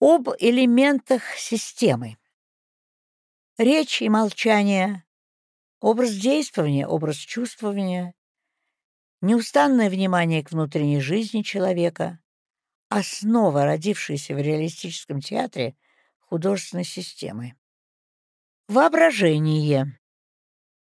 Об элементах системы. Речь и молчание, образ действования, образ чувствования, неустанное внимание к внутренней жизни человека, основа, родившаяся в реалистическом театре художественной системы. Воображение.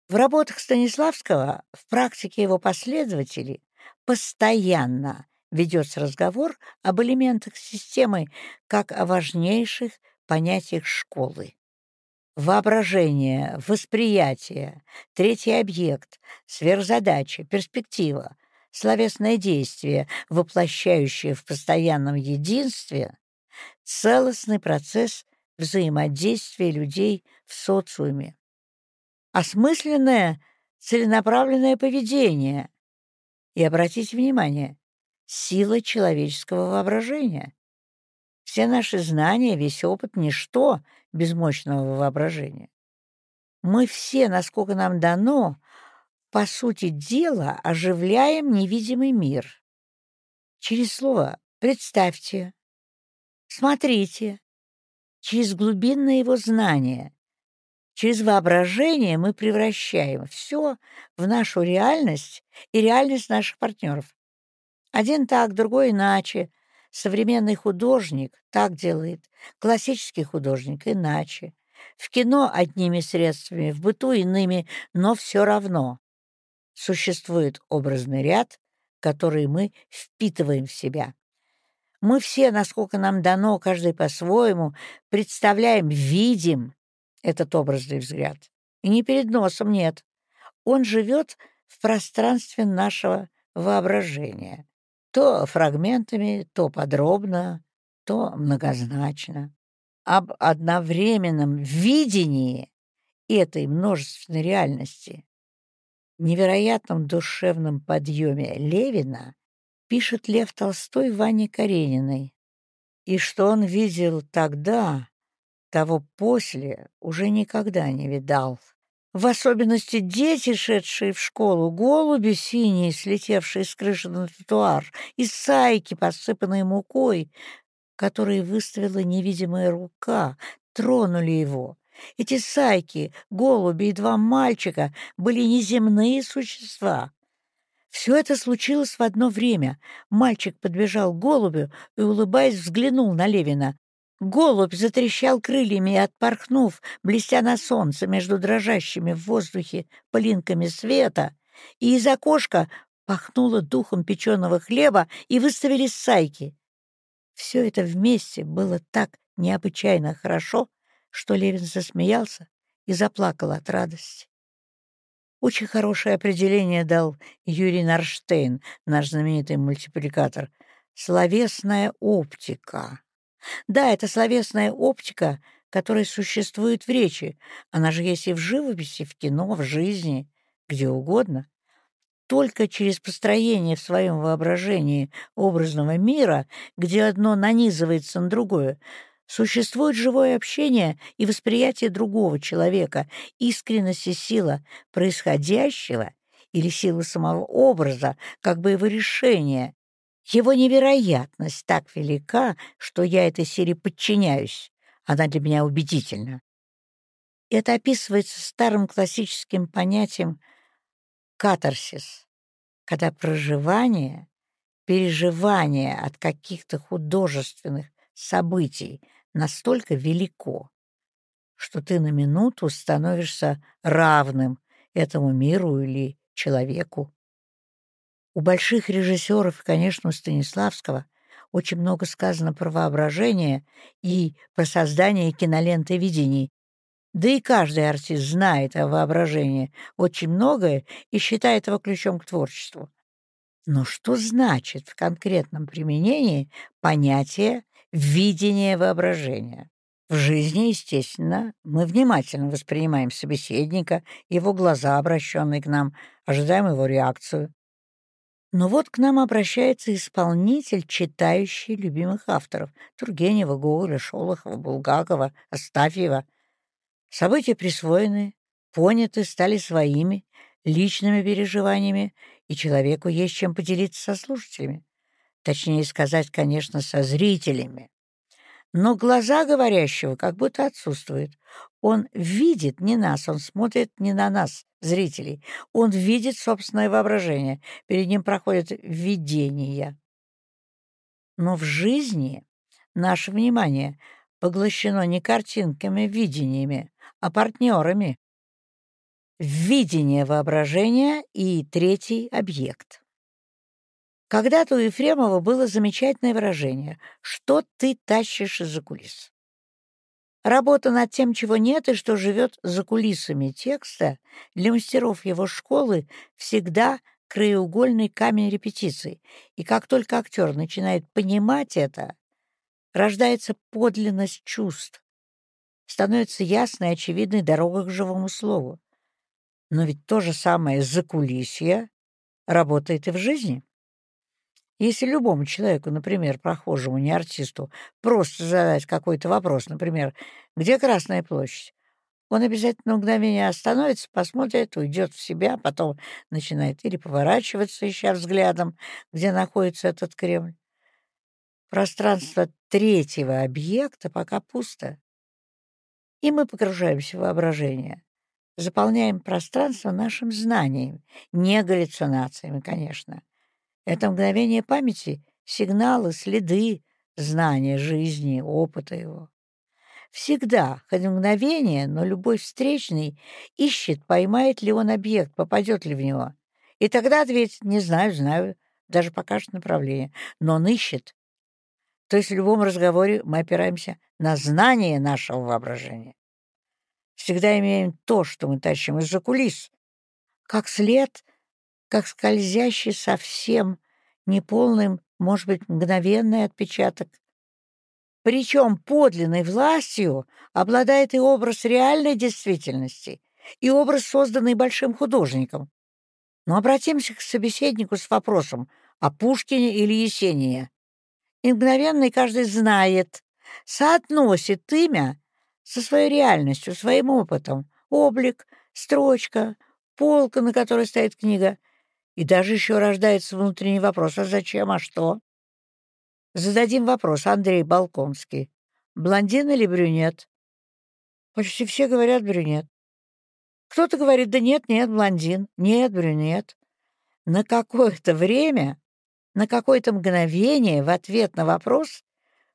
В работах Станиславского, в практике его последователей, постоянно ведется разговор об элементах системы как о важнейших понятиях школы. Воображение, восприятие, третий объект, сверхзадача, перспектива, словесное действие, воплощающее в постоянном единстве, целостный процесс взаимодействия людей в социуме. Осмысленное, целенаправленное поведение. И обратите внимание, сила человеческого воображения. Все наши знания, весь опыт — ничто без мощного воображения. Мы все, насколько нам дано, по сути дела, оживляем невидимый мир. Через слово «представьте», «смотрите», через глубинное его знание, через воображение мы превращаем все в нашу реальность и реальность наших партнеров. Один так, другой иначе. Современный художник так делает, классический художник иначе. В кино одними средствами, в быту иными, но все равно. Существует образный ряд, который мы впитываем в себя. Мы все, насколько нам дано, каждый по-своему, представляем, видим этот образный взгляд. И не перед носом, нет. Он живет в пространстве нашего воображения. То фрагментами, то подробно, то многозначно. Об одновременном видении этой множественной реальности невероятном душевном подъеме Левина пишет Лев Толстой Ване Карениной. И что он видел тогда, того после уже никогда не видал. В особенности дети, шедшие в школу, голуби синие, слетевшие с крыши на тротуар, и сайки, посыпанные мукой, которые выставила невидимая рука, тронули его. Эти сайки, голуби и два мальчика были неземные существа. Все это случилось в одно время. Мальчик подбежал к голубю и, улыбаясь, взглянул на Левина. Голубь затрещал крыльями и, отпорхнув, блестя на солнце между дрожащими в воздухе пылинками света, и из окошка пахнуло духом печеного хлеба и выставили сайки. Все это вместе было так необычайно хорошо, что Левин засмеялся и заплакал от радости. Очень хорошее определение дал Юрий Нарштейн, наш знаменитый мультипликатор. Словесная оптика. Да, это словесная оптика, которая существует в речи. Она же есть и в живописи, в кино, в жизни, где угодно. Только через построение в своем воображении образного мира, где одно нанизывается на другое, Существует живое общение и восприятие другого человека, искренность и сила происходящего или сила самого образа, как бы его решения. Его невероятность так велика, что я этой серии подчиняюсь. Она для меня убедительна. Это описывается старым классическим понятием катарсис, когда проживание, переживание от каких-то художественных событий настолько велико, что ты на минуту становишься равным этому миру или человеку. У больших режиссеров, конечно, у Станиславского, очень много сказано про воображение и про создание киноленты видений. Да и каждый артист знает о воображении очень многое и считает его ключом к творчеству. Но что значит в конкретном применении понятие видение воображения. В жизни, естественно, мы внимательно воспринимаем собеседника, его глаза, обращенные к нам, ожидаем его реакцию. Но вот к нам обращается исполнитель, читающий любимых авторов — Тургенева, Гоголя, Шолохова, Булгакова, Астафьева. События присвоены, поняты, стали своими, личными переживаниями, и человеку есть чем поделиться со слушателями. Точнее сказать, конечно, со зрителями. Но глаза говорящего как будто отсутствуют. Он видит не нас, он смотрит не на нас, зрителей. Он видит собственное воображение. Перед ним проходит видение. Но в жизни наше внимание поглощено не картинками, видениями, а партнерами. Видение воображения и третий объект. Когда-то у Ефремова было замечательное выражение «Что ты тащишь из-за кулис?». Работа над тем, чего нет и что живет за кулисами текста, для мастеров его школы всегда краеугольный камень репетиций. И как только актер начинает понимать это, рождается подлинность чувств, становится ясной и очевидной дорога к живому слову. Но ведь то же самое закулисье работает и в жизни. Если любому человеку, например, прохожему, не артисту, просто задать какой-то вопрос, например, где Красная площадь, он обязательно мгновение остановится, посмотрит, уйдет в себя, потом начинает или поворачиваться, ища взглядом, где находится этот Кремль. Пространство третьего объекта пока пусто. И мы погружаемся в воображение, заполняем пространство нашим знанием, не галлюцинациями, конечно. Это мгновение памяти — сигналы, следы, знания жизни, опыта его. Всегда, хоть мгновение, но любой встречный ищет, поймает ли он объект, попадет ли в него. И тогда ответит «не знаю, знаю», даже покажет направление. Но он ищет. То есть в любом разговоре мы опираемся на знание нашего воображения. Всегда имеем то, что мы тащим из-за кулис, как след, как скользящий совсем неполным, может быть, мгновенный отпечаток причем подлинной властью обладает и образ реальной действительности, и образ, созданный большим художником. Но обратимся к собеседнику с вопросом о Пушкине или Есении. И мгновенно каждый знает, соотносит имя со своей реальностью, своим опытом, облик, строчка, полка, на которой стоит книга. И даже еще рождается внутренний вопрос, а зачем, а что? Зададим вопрос. Андрей Балконский. Блондин или брюнет? Почти все говорят брюнет. Кто-то говорит, да нет, нет, блондин, нет, брюнет. На какое-то время, на какое-то мгновение в ответ на вопрос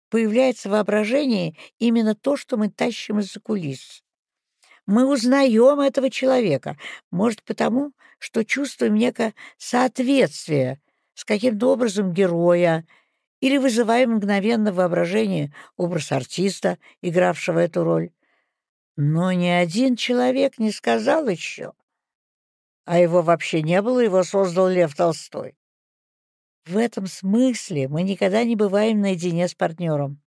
появляется воображение именно то, что мы тащим из-за кулис. Мы узнаем этого человека, может, потому, что чувствуем некое соответствие с каким-то образом героя или вызываем мгновенно воображение образ артиста, игравшего эту роль. Но ни один человек не сказал еще. А его вообще не было, его создал Лев Толстой. В этом смысле мы никогда не бываем наедине с партнером.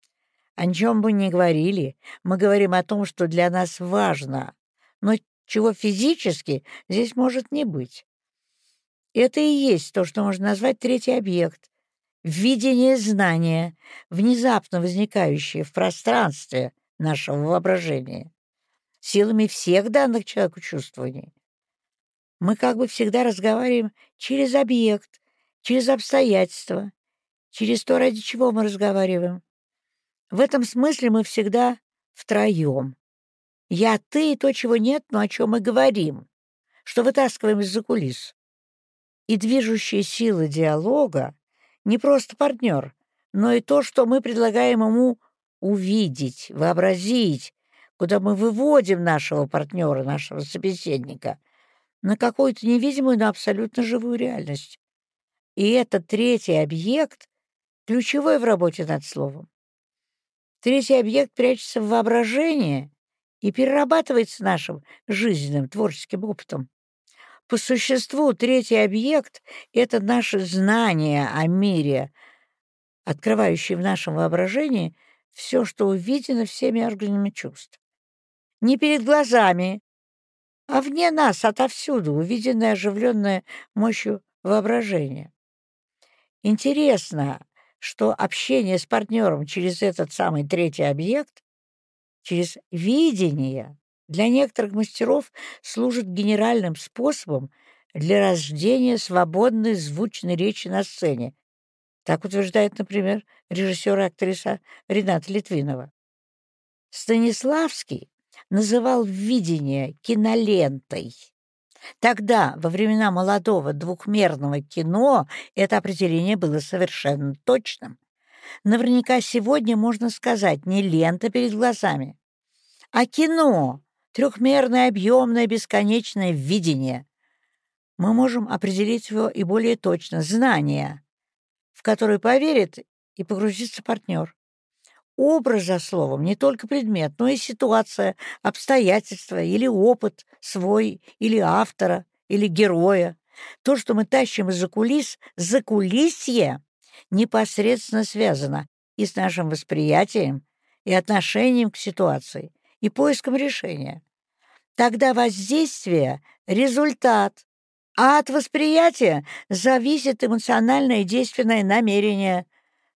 О чем бы ни говорили, мы говорим о том, что для нас важно, но чего физически здесь может не быть. Это и есть то, что можно назвать третий объект, видение знания, внезапно возникающее в пространстве нашего воображения, силами всех данных человеку чувствований. Мы как бы всегда разговариваем через объект, через обстоятельства, через то, ради чего мы разговариваем. В этом смысле мы всегда втроем. Я, ты и то, чего нет, но о чем мы говорим, что вытаскиваем из-за кулис. И движущая сила диалога не просто партнер, но и то, что мы предлагаем ему увидеть, вообразить, куда мы выводим нашего партнера, нашего собеседника, на какую-то невидимую, но абсолютно живую реальность. И этот третий объект ключевой в работе над словом. Третий объект прячется в воображении и перерабатывается нашим жизненным творческим опытом. По существу третий объект — это наше знание о мире, открывающее в нашем воображении все, что увидено всеми органами чувств. Не перед глазами, а вне нас, отовсюду, увиденное оживленное мощью воображения. Интересно, что общение с партнером через этот самый третий объект, через видение, для некоторых мастеров служит генеральным способом для рождения свободной звучной речи на сцене. Так утверждает, например, режиссер и актриса Рената Литвинова. Станиславский называл видение кинолентой. Тогда, во времена молодого двухмерного кино, это определение было совершенно точным. Наверняка сегодня можно сказать не лента перед глазами, а кино, трехмерное, объемное, бесконечное видение. Мы можем определить его и более точно — знание, в которое поверит и погрузится партнер. Образ за словом не только предмет, но и ситуация, обстоятельства или опыт свой, или автора, или героя. То, что мы тащим из-за кулис, за кулисье непосредственно связано и с нашим восприятием, и отношением к ситуации, и поиском решения. Тогда воздействие — результат, а от восприятия зависит эмоциональное и действенное намерение.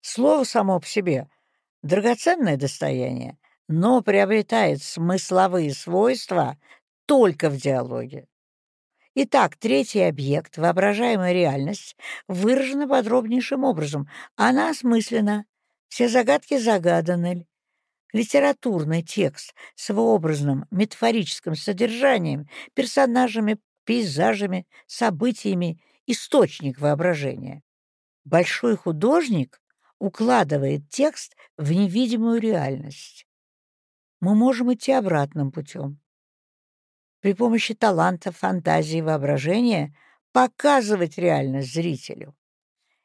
Слово само по себе — драгоценное достояние, но приобретает смысловые свойства только в диалоге. Итак, третий объект, воображаемая реальность, выражена подробнейшим образом. Она осмыслена, все загадки загаданы. Литературный текст с его образным метафорическим содержанием, персонажами, пейзажами, событиями — источник воображения. Большой художник укладывает текст в невидимую реальность. Мы можем идти обратным путем при помощи таланта, фантазии, воображения показывать реальность зрителю.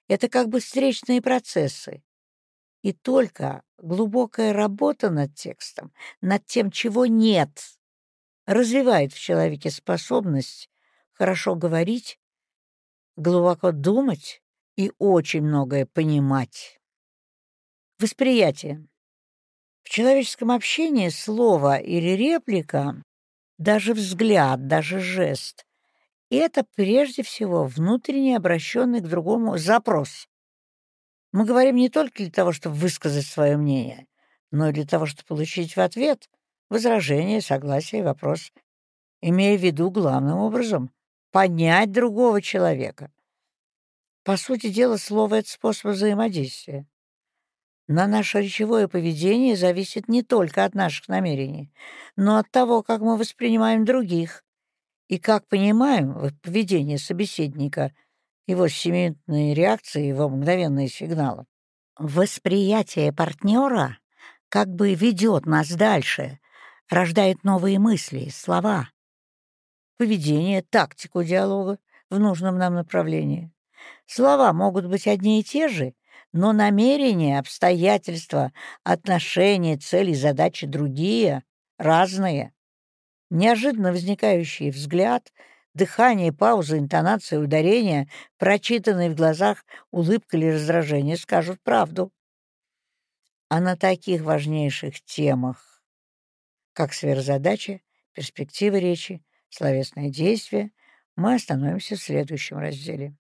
Это как бы встречные процессы. И только глубокая работа над текстом, над тем, чего нет, развивает в человеке способность хорошо говорить, глубоко думать и очень многое понимать. Восприятие. В человеческом общении слово или реплика даже взгляд, даже жест. Это прежде всего внутренне обращенный к другому запрос. Мы говорим не только для того, чтобы высказать свое мнение, но и для того, чтобы получить в ответ возражение, согласие, вопрос, имея в виду главным образом понять другого человека. По сути дела, слово — это способ взаимодействия. На наше речевое поведение зависит не только от наших намерений, но от того, как мы воспринимаем других и как понимаем поведение собеседника, его семиминутные реакции, его мгновенные сигналы. Восприятие партнера как бы ведет нас дальше, рождает новые мысли, слова, поведение, тактику диалога в нужном нам направлении. Слова могут быть одни и те же — но намерения, обстоятельства, отношения, цели, задачи другие, разные. Неожиданно возникающий взгляд, дыхание, пауза, интонация, ударение, прочитанные в глазах улыбка или раздражение скажут правду. А на таких важнейших темах, как сверхзадача, перспективы речи, словесное действие, мы остановимся в следующем разделе.